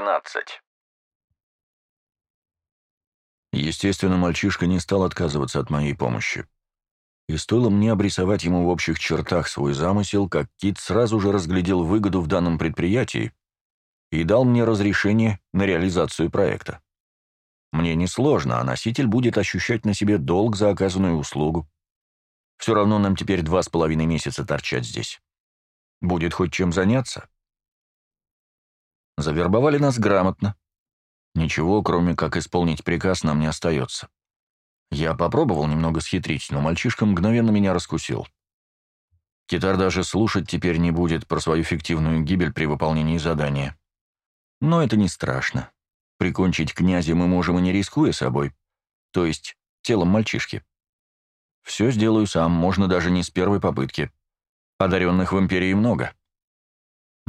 12. Естественно, мальчишка не стал отказываться от моей помощи. И стоило мне обрисовать ему в общих чертах свой замысел, как Кит сразу же разглядел выгоду в данном предприятии и дал мне разрешение на реализацию проекта. Мне несложно, а носитель будет ощущать на себе долг за оказанную услугу. Все равно нам теперь два с половиной месяца торчать здесь. Будет хоть чем заняться. Завербовали нас грамотно. Ничего, кроме как исполнить приказ, нам не остается. Я попробовал немного схитрить, но мальчишка мгновенно меня раскусил. Китар даже слушать теперь не будет про свою фиктивную гибель при выполнении задания. Но это не страшно. Прикончить князя мы можем и не рискуя собой, то есть телом мальчишки. Все сделаю сам, можно даже не с первой попытки. Одаренных в Империи много.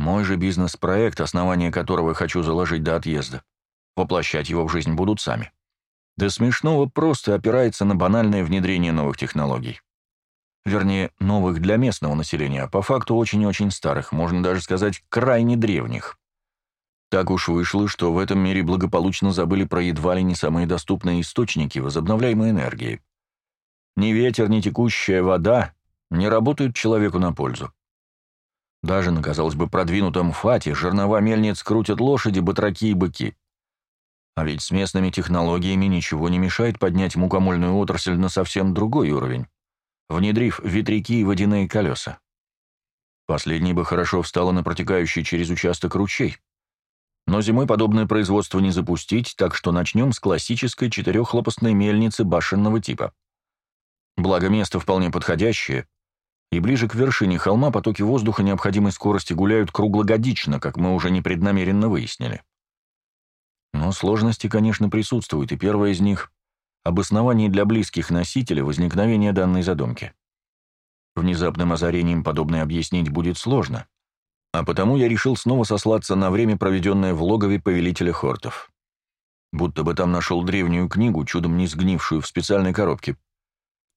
Мой же бизнес-проект, основание которого хочу заложить до отъезда, воплощать его в жизнь будут сами. До смешного просто опирается на банальное внедрение новых технологий. Вернее, новых для местного населения, а по факту очень-очень старых, можно даже сказать, крайне древних. Так уж вышло, что в этом мире благополучно забыли про едва ли не самые доступные источники возобновляемой энергии. Ни ветер, ни текущая вода не работают человеку на пользу. Даже на, казалось бы, продвинутом фате жернова мельниц крутят лошади, батраки и быки. А ведь с местными технологиями ничего не мешает поднять мукомольную отрасль на совсем другой уровень, внедрив ветряки и водяные колеса. Последний бы хорошо встало на протекающий через участок ручей. Но зимой подобное производство не запустить, так что начнем с классической четырехлопастной мельницы башенного типа. Благо место вполне подходящее, и ближе к вершине холма потоки воздуха необходимой скорости гуляют круглогодично, как мы уже непреднамеренно выяснили. Но сложности, конечно, присутствуют, и первая из них — обоснование для близких носителей возникновения данной задумки. Внезапным озарением подобное объяснить будет сложно, а потому я решил снова сослаться на время, проведенное в логове повелителя Хортов. Будто бы там нашел древнюю книгу, чудом не сгнившую в специальной коробке.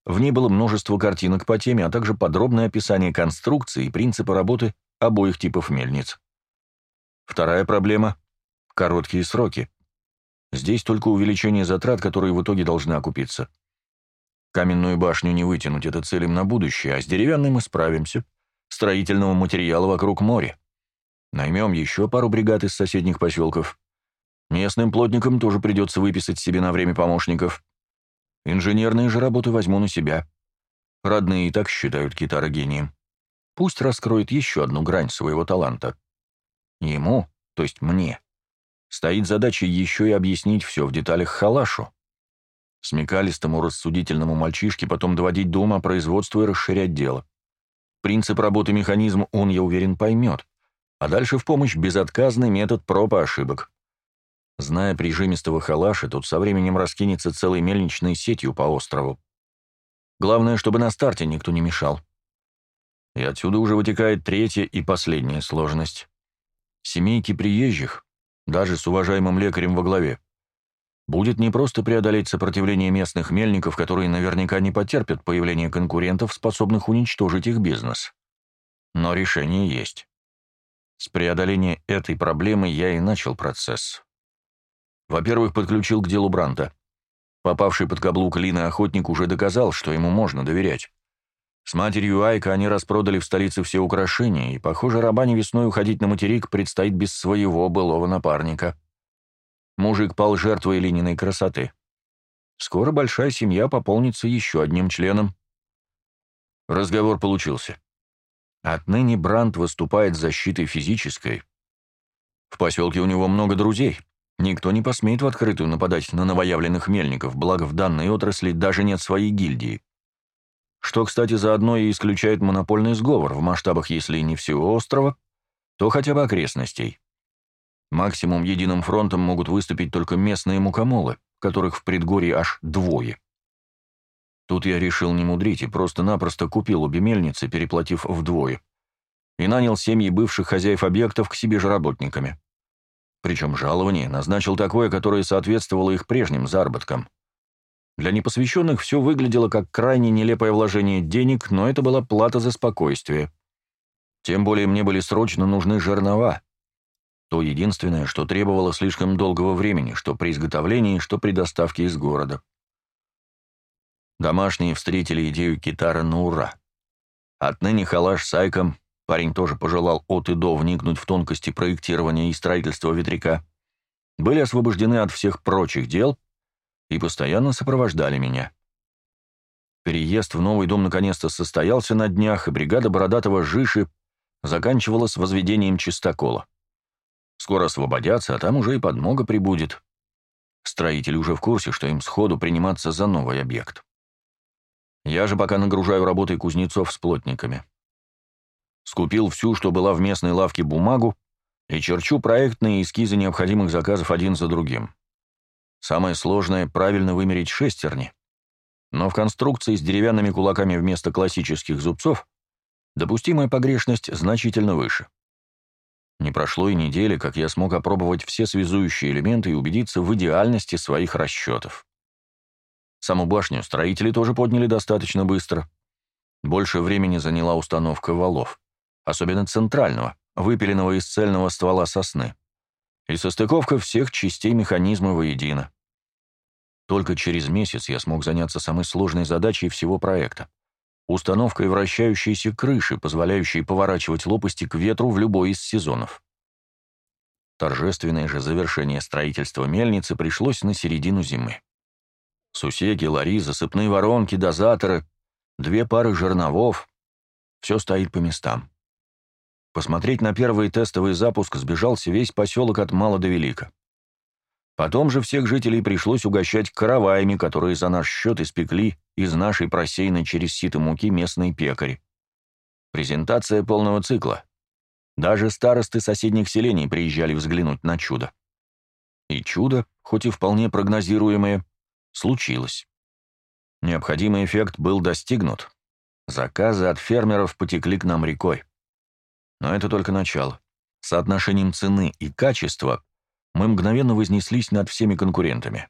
В ней было множество картинок по теме, а также подробное описание конструкции и принципа работы обоих типов мельниц. Вторая проблема — короткие сроки. Здесь только увеличение затрат, которые в итоге должны окупиться. Каменную башню не вытянуть, это целим на будущее, а с деревянной мы справимся строительного материала вокруг моря. Наймем еще пару бригад из соседних поселков. Местным плотникам тоже придется выписать себе на время помощников. Инженерные же работы возьму на себя. Родные и так считают Китара гением. Пусть раскроет еще одну грань своего таланта. Ему, то есть мне, стоит задача еще и объяснить все в деталях Халашу. Смекалистому рассудительному мальчишке потом доводить до ума производство и расширять дело. Принцип работы механизма он, я уверен, поймет. А дальше в помощь безотказный метод проб и ошибок. Зная прижимистого халаша, тут со временем раскинется целой мельничной сетью по острову. Главное, чтобы на старте никто не мешал. И отсюда уже вытекает третья и последняя сложность. Семейки приезжих, даже с уважаемым лекарем во главе, Будет не просто преодолеть сопротивление местных мельников, которые наверняка не потерпят появления конкурентов, способных уничтожить их бизнес. Но решение есть. С преодоления этой проблемы я и начал процесс. Во-первых, подключил к делу Бранта. Попавший под каблук Лины охотник уже доказал, что ему можно доверять. С матерью Айка они распродали в столице все украшения, и, похоже, рабане весной уходить на материк предстоит без своего былого напарника. Мужик пал жертвой Лининой красоты. Скоро большая семья пополнится еще одним членом. Разговор получился. Отныне Бранд выступает защитой физической. В поселке у него много друзей. Никто не посмеет в открытую нападать на новоявленных мельников, благо в данной отрасли даже нет своей гильдии. Что, кстати, заодно и исключает монопольный сговор в масштабах, если не всего острова, то хотя бы окрестностей. Максимум единым фронтом могут выступить только местные мукомолы, которых в предгорье аж двое. Тут я решил не мудрить и просто-напросто купил обе мельницы, переплатив вдвое, и нанял семьи бывших хозяев объектов к себе же работниками. Причем жалование назначил такое, которое соответствовало их прежним заработкам. Для непосвященных все выглядело как крайне нелепое вложение денег, но это была плата за спокойствие. Тем более мне были срочно нужны жернова — То единственное, что требовало слишком долгого времени, что при изготовлении, что при доставке из города. Домашние встретили идею китара на ура. Отныне халаш с Айком, парень тоже пожелал от и до вникнуть в тонкости проектирования и строительства ветряка, были освобождены от всех прочих дел и постоянно сопровождали меня. Переезд в новый дом наконец-то состоялся на днях, и бригада бородатого Жиши заканчивалась возведением чистокола. Скоро освободятся, а там уже и подмога прибудет. Строители уже в курсе, что им сходу приниматься за новый объект. Я же пока нагружаю работой кузнецов с плотниками. Скупил всю, что была в местной лавке, бумагу и черчу проектные эскизы необходимых заказов один за другим. Самое сложное — правильно вымерить шестерни. Но в конструкции с деревянными кулаками вместо классических зубцов допустимая погрешность значительно выше. Не прошло и недели, как я смог опробовать все связующие элементы и убедиться в идеальности своих расчетов. Саму башню строители тоже подняли достаточно быстро. Больше времени заняла установка валов, особенно центрального, выпиленного из цельного ствола сосны, и состыковка всех частей механизма воедино. Только через месяц я смог заняться самой сложной задачей всего проекта — установкой вращающейся крыши, позволяющей поворачивать лопасти к ветру в любой из сезонов. Торжественное же завершение строительства мельницы пришлось на середину зимы. Сусеки, лари, засыпные воронки, дозаторы, две пары жерновов — все стоит по местам. Посмотреть на первый тестовый запуск сбежался весь поселок от мала до велика. Потом же всех жителей пришлось угощать караваями, которые за наш счет испекли из нашей просеянной через сито муки местные пекари. Презентация полного цикла. Даже старосты соседних селений приезжали взглянуть на чудо. И чудо, хоть и вполне прогнозируемое, случилось. Необходимый эффект был достигнут. Заказы от фермеров потекли к нам рекой. Но это только начало. Соотношением цены и качества мы мгновенно вознеслись над всеми конкурентами.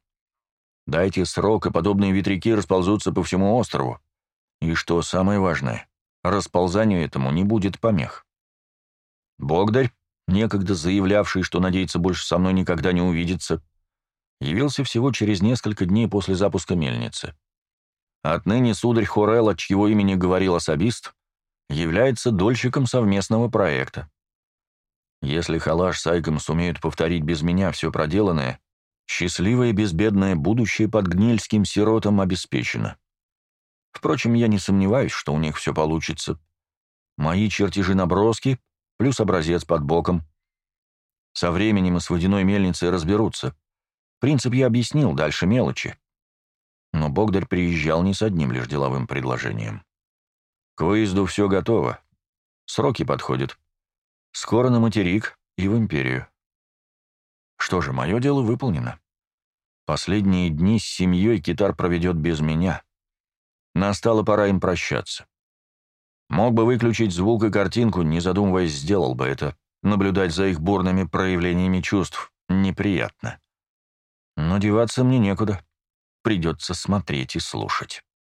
Дайте срок, и подобные ветряки расползутся по всему острову. И что самое важное, расползанию этому не будет помех. Богдарь, некогда заявлявший, что надеется больше со мной никогда не увидеться, явился всего через несколько дней после запуска мельницы. Отныне сударь Хорелла, чьего имени говорил особист, является дольщиком совместного проекта. Если Халаш с Айком сумеют повторить без меня все проделанное, счастливое безбедное будущее под гнильским сиротом обеспечено. Впрочем, я не сомневаюсь, что у них все получится. Мои чертежи-наброски, плюс образец под боком. Со временем и с водяной мельницей разберутся. Принцип я объяснил, дальше мелочи. Но Богдарь приезжал не с одним лишь деловым предложением. К выезду все готово. Сроки подходят. Скоро на материк и в империю. Что же, мое дело выполнено. Последние дни с семьей китар проведет без меня. Настала пора им прощаться. Мог бы выключить звук и картинку, не задумываясь, сделал бы это. Наблюдать за их бурными проявлениями чувств неприятно. Но деваться мне некуда. Придется смотреть и слушать.